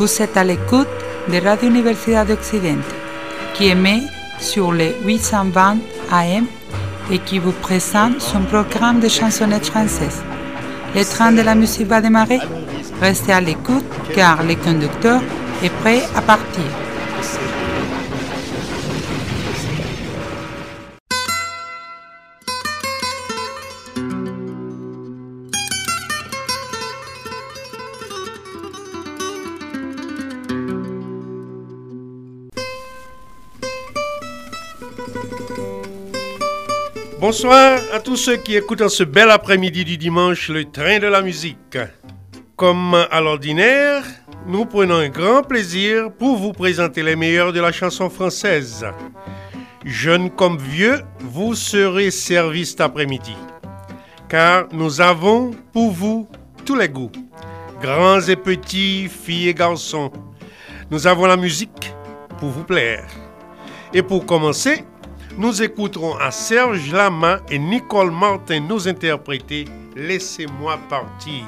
Vous êtes à l'écoute de Radio Universidad de Occidente, qui émet sur les 820 AM et qui vous présente son programme de chansonnettes françaises. Le train de la musique va démarrer. Restez à l'écoute car le conducteur est prêt à partir. Bonsoir à tous ceux qui écoutent en ce bel après-midi du dimanche le train de la musique. Comme à l'ordinaire, nous prenons un grand plaisir pour vous présenter les meilleurs de la chanson française. Jeunes comme vieux, vous serez servis cet après-midi. Car nous avons pour vous tous les goûts, grands et petits, filles et garçons. Nous avons la musique pour vous plaire. Et pour commencer, nous écouterons à Serge Lama et Nicole Martin nous interpréter Laissez-moi partir.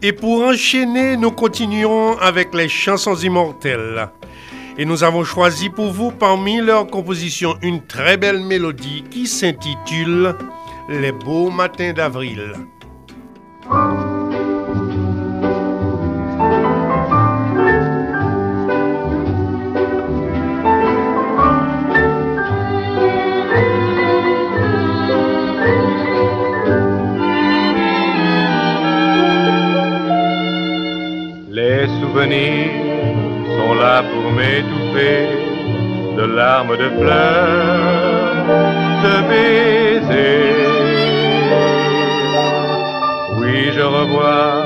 Et pour enchaîner, nous continuerons avec les chansons immortelles. Et nous avons choisi pour vous parmi leurs compositions une très belle mélodie qui s'intitule Les beaux matins d'avril. De larmes de fleurs, de baisers. Oui, je revois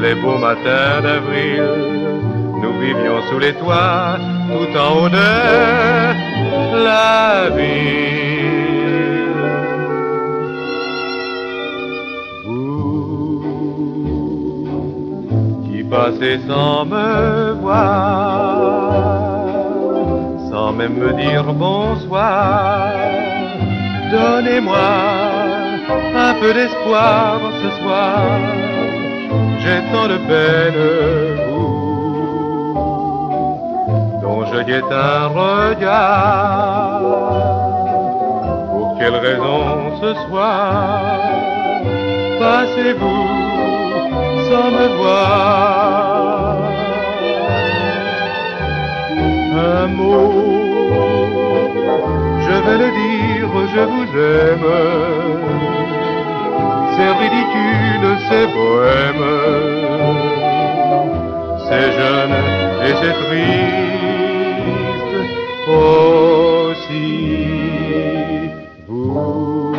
les beaux matins d'avril. Nous vivions sous les toits, tout en haut de la ville. passer sans me voir, même me dire bonsoir. Donnez-moi un peu d'espoir ce soir, j'ai tant de peine, vous, dont je guette un regard. Pour quelle raison ce soir passez-vous sans me voir? Un mot, vais le dire, je vous aime. C'est ridicule, c'est bohème. C'est jeune et c'est triste aussi. Vous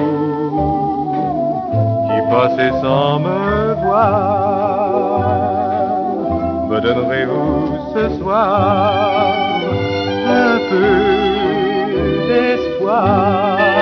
qui passez sans me voir me donnerez-vous ce soir un peu d'espoir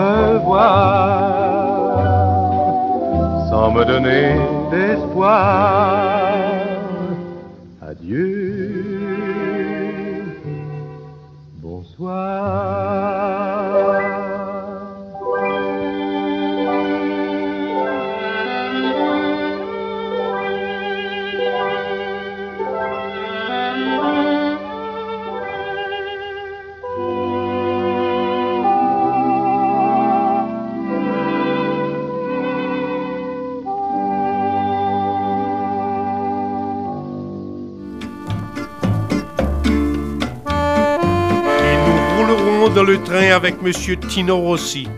sans me voir, sans me donner d'espoir. Train avec Monsieur Tino Rossi,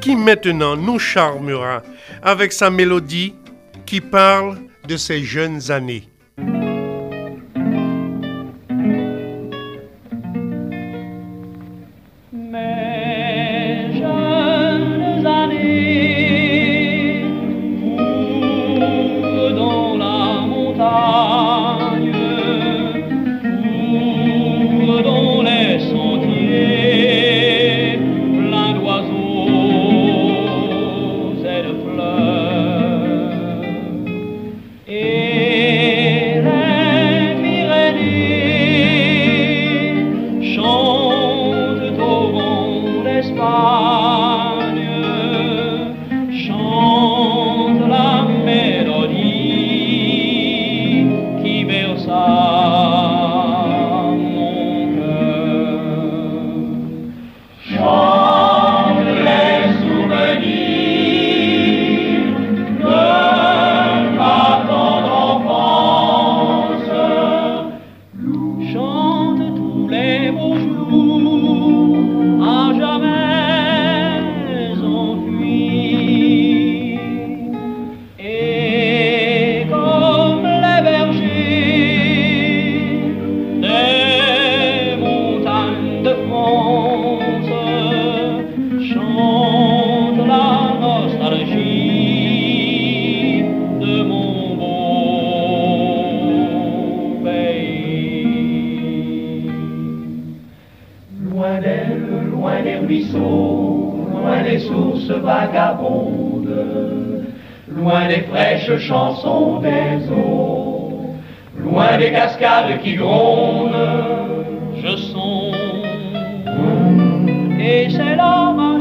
qui maintenant nous charmera avec sa mélodie qui parle de ses jeunes années. Qui grondent, je songe, et c'est là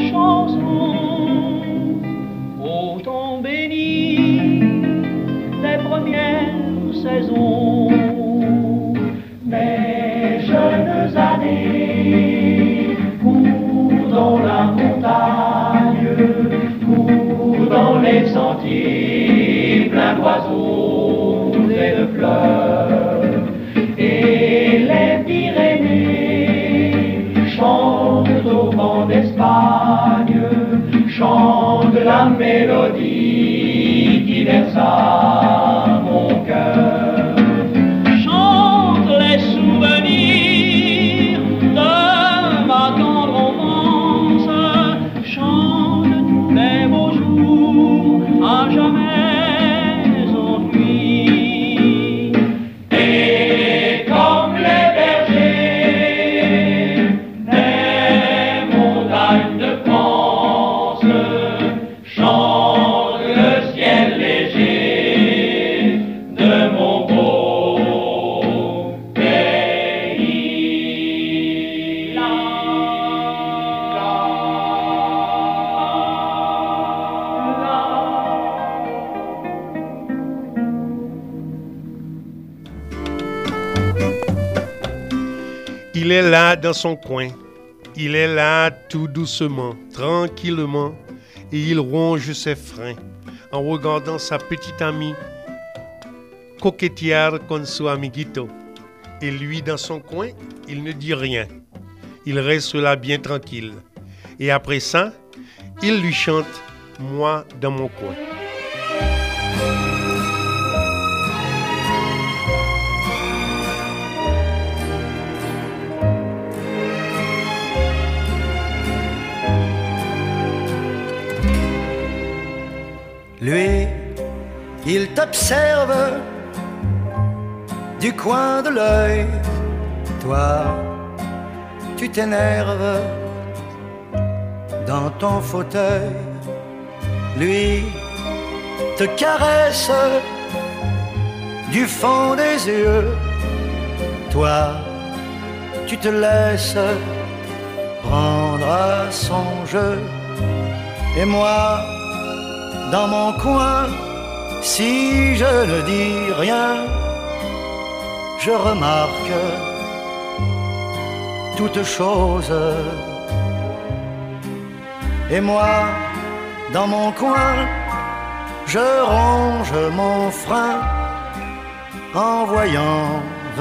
chantent la mélodie qui son coin. Il est là tout doucement, tranquillement, et il ronge ses freins en regardant sa petite amie coquettière con su amiguito. Et lui, dans son coin, il ne dit rien. Il reste là bien tranquille. Et après ça, il lui chante Moi dans mon coin. Il t'observe du coin de l'œil. Toi, tu t'énerves dans ton fauteuil. Lui te caresse du fond des yeux. Toi, tu te laisses prendre à son jeu. Et moi, dans mon coin, si je ne dis rien, je remarque toutes choses. Et moi, dans mon coin, je ronge mon frein en voyant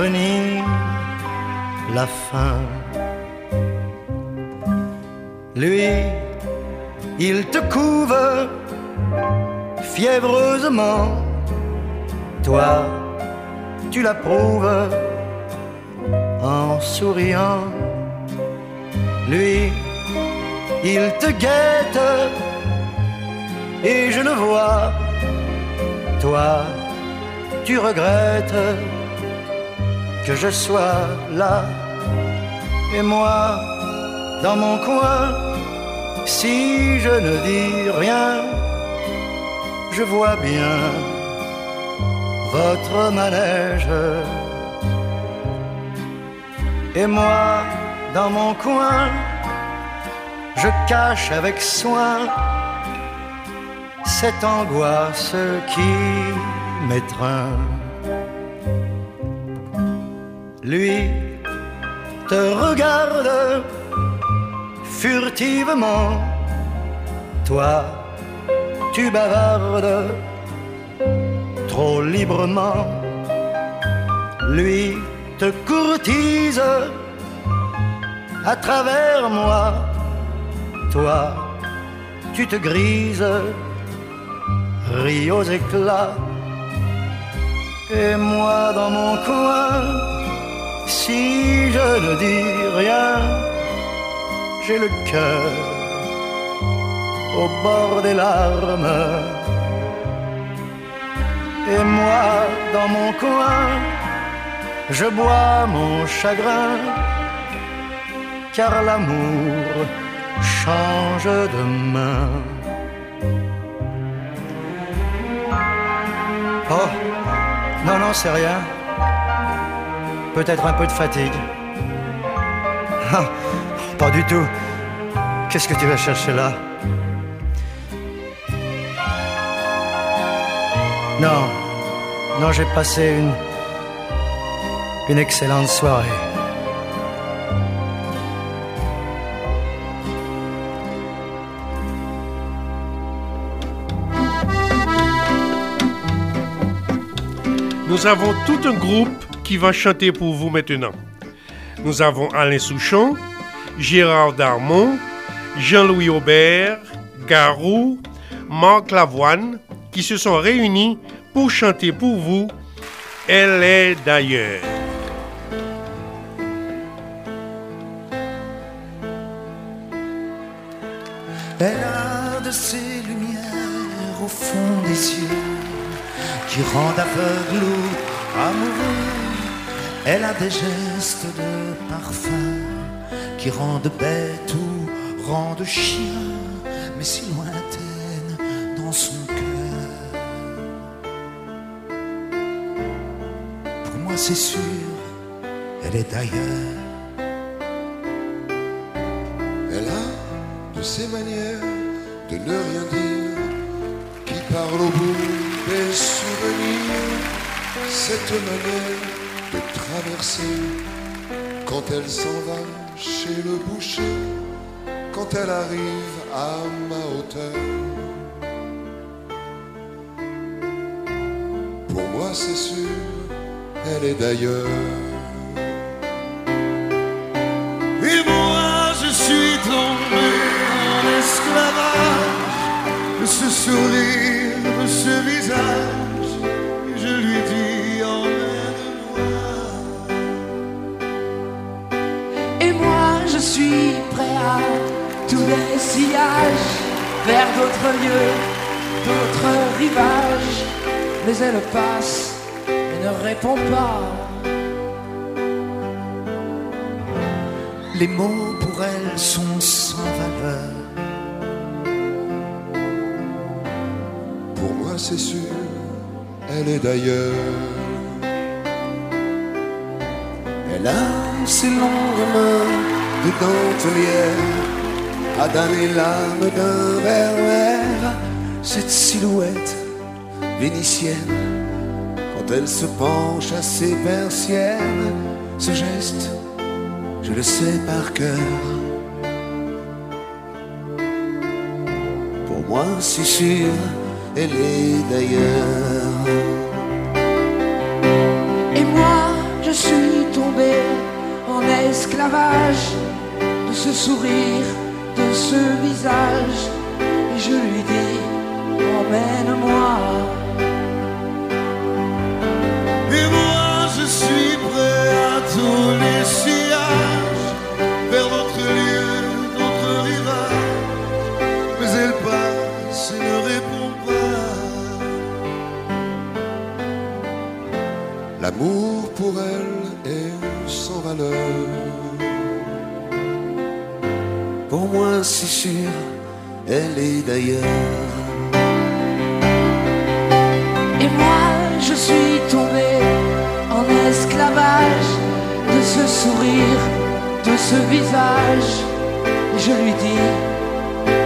venir la fin. Lui, il te couve fiévreusement. Toi, tu l'approuves en souriant. Lui, il te guette et je le vois. Toi, tu regrettes que je sois là et moi dans mon coin. Si je ne dis rien, je vois bien votre manège. Et moi, dans mon coin, je cache avec soin cette angoisse qui m'étreint. Lui te regarde furtivement, toi tu bavardes trop librement. Lui te courtise à travers moi. Toi, tu te grises, ris aux éclats. Et moi dans mon coin, si je ne dis rien, j'ai le cœur au bord des larmes. Et moi, dans mon coin, je bois mon chagrin car l'amour change de main. Oh, non, non, c'est rien. Peut-être un peu de fatigue. Ah, pas du tout. Qu'est-ce que tu vas chercher là? Non, non, j'ai passé une, excellente soirée. Nous avons tout un groupe qui va chanter pour vous maintenant. Nous avons Alain Souchon, Gérard Darmon, Jean-Louis Aubert, Garou, Marc Lavoine, qui se sont réunis pour chanter pour vous Elle est d'ailleurs. Elle a de ces lumières au fond des yeux qui rendent aveugle ou amoureux. Elle a des gestes de parfum qui rendent bête ou rendent chien, mais si lointaine c'est sûr, elle est d'ailleurs. Elle a de ces manières de ne rien dire qui parle au bout des souvenirs. Cette manière de traverser quand elle s'en va chez le boucher, quand elle arrive à ma hauteur. Pour moi, c'est sûr, elle est d'ailleurs. Et moi je suis tombé en esclavage de ce sourire, de ce visage. Et je lui dis emmène-moi. Et moi je suis prêt à tous les sillages vers d'autres lieux, d'autres rivages. Mais elle passe ne répond pas. Les mots pour elle sont sans valeur. Pour moi, c'est sûr, elle est d'ailleurs. Elle a ses longues mains de dentelière à damner l'âme d'un verre Cette silhouette vénitienne, quand elle se penche à ses persiennes, ce geste, je le sais par cœur. Pour moi, c'est sûr, elle est d'ailleurs. Et moi je suis tombé en esclavage de ce sourire, de ce visage. Et je lui dis, emmène-moi. À tous les sillages Vers d'autres lieux, d'autres rivages Mais elle passe et ne répond pas. L'amour pour elle est sans valeur. Pour moi c'est sûr, elle est d'ailleurs. Et moi je suis tombé en esclavage ce sourire, de ce visage. Je lui dis,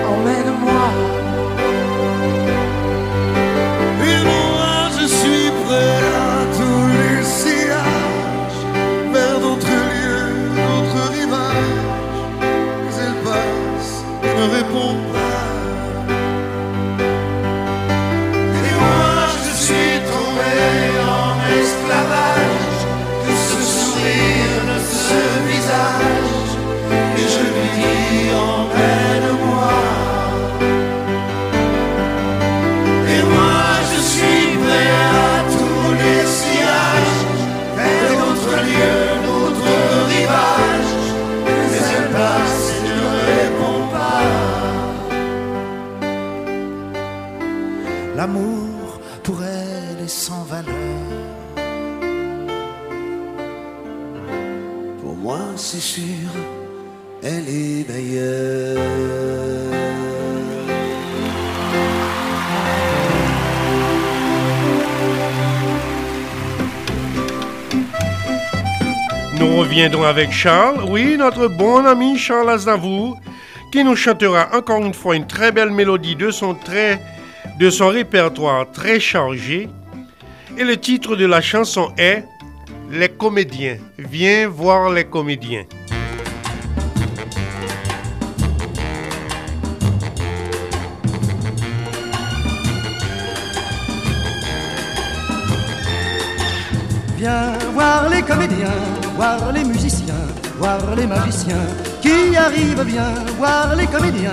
emmène-moi. Pour elle est sans valeur Pour moi c'est sûr, elle est meilleure. Nous reviendrons avec Charles, oui, notre bon ami Charles Aznavour, qui nous chantera encore une fois une très belle mélodie de son, très, de son répertoire très chargé. Et le titre de la chanson est Les comédiens. Viens voir les comédiens. Viens voir les comédiens, voir les musiciens, voir les magiciens qui arrivent. Viens voir les comédiens,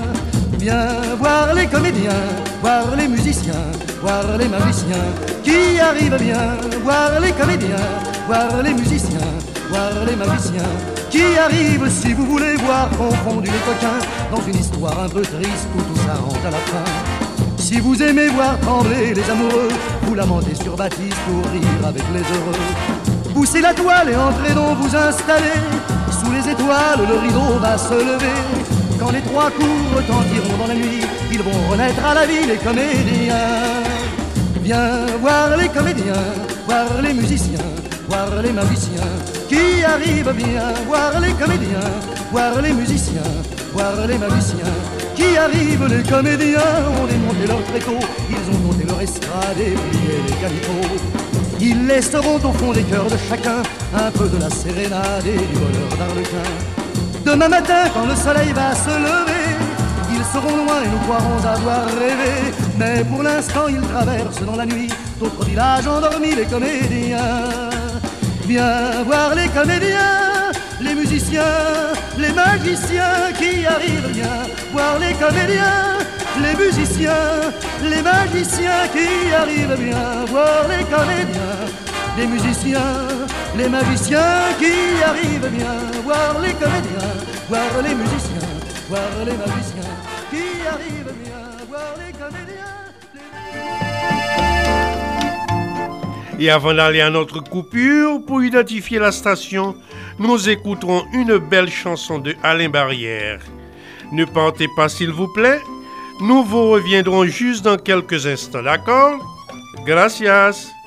Voir les comédiens, voir les musiciens, voir les magiciens qui arrivent bien, voir les comédiens, voir les musiciens, voir les magiciens qui arrivent si vous voulez voir confondu les coquins dans une histoire un peu triste où tout s'arrange à la fin. Si vous aimez voir trembler les amoureux, vous lamentez sur Baptiste pour rire avec les heureux. Poussez la toile et entrez donc vous installer. Sous les étoiles, le rideau va se lever. Quand les trois coups retentiront dans la nuit, ils vont renaître à la vie, les comédiens. Viens voir les comédiens, voir les musiciens, voir les magiciens qui arrivent bien. Voir les comédiens, voir les musiciens, voir les magiciens qui arrivent. Les comédiens ont démonté leur tréteau, ils ont monté leur estrade et plié les calicots. Ils laisseront au fond des cœurs de chacun un peu de la sérénade et du bonheur d'Arlequin. Demain matin, quand le soleil va se lever, ils seront loin et nous croirons avoir rêvé. Mais pour l'instant, ils traversent dans la nuit d'autres villages endormis, les comédiens. Viens voir les comédiens, les musiciens, les magiciens qui arrivent. Viens voir les comédiens les musiciens, les magiciens qui arrivent bien voir les comédiens, les musiciens, les magiciens qui arrivent bien voir les comédiens, voir les musiciens, voir les magiciens qui arrivent bien voir les comédiens. Et avant d'aller à notre coupure, pour identifier la station, nous écouterons une belle chanson de Alain Barrière. Ne partez pas s'il vous plaît, nous vous reviendrons juste dans quelques instants, d'accord? Gracias.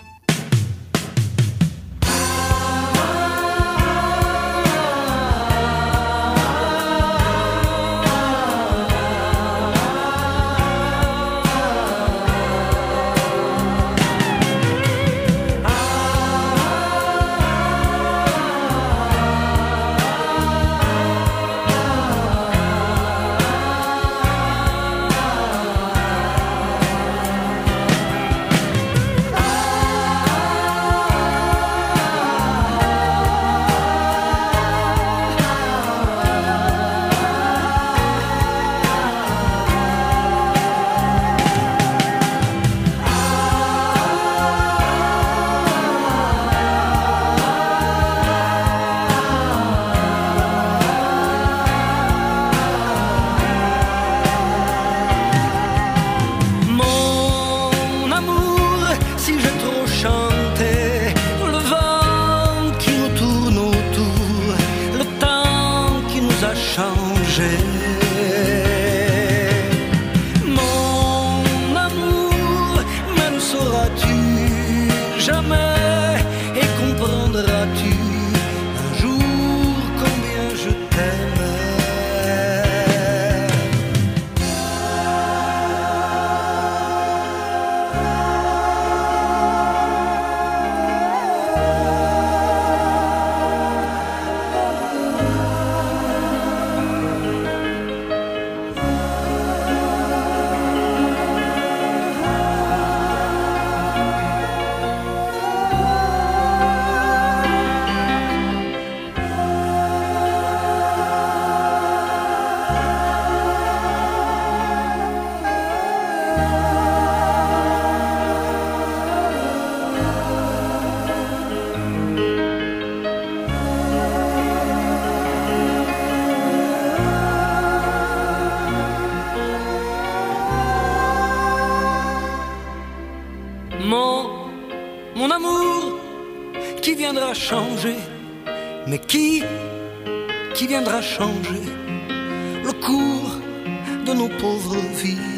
Changer, mais qui, qui viendra changer le cours de nos pauvres vies?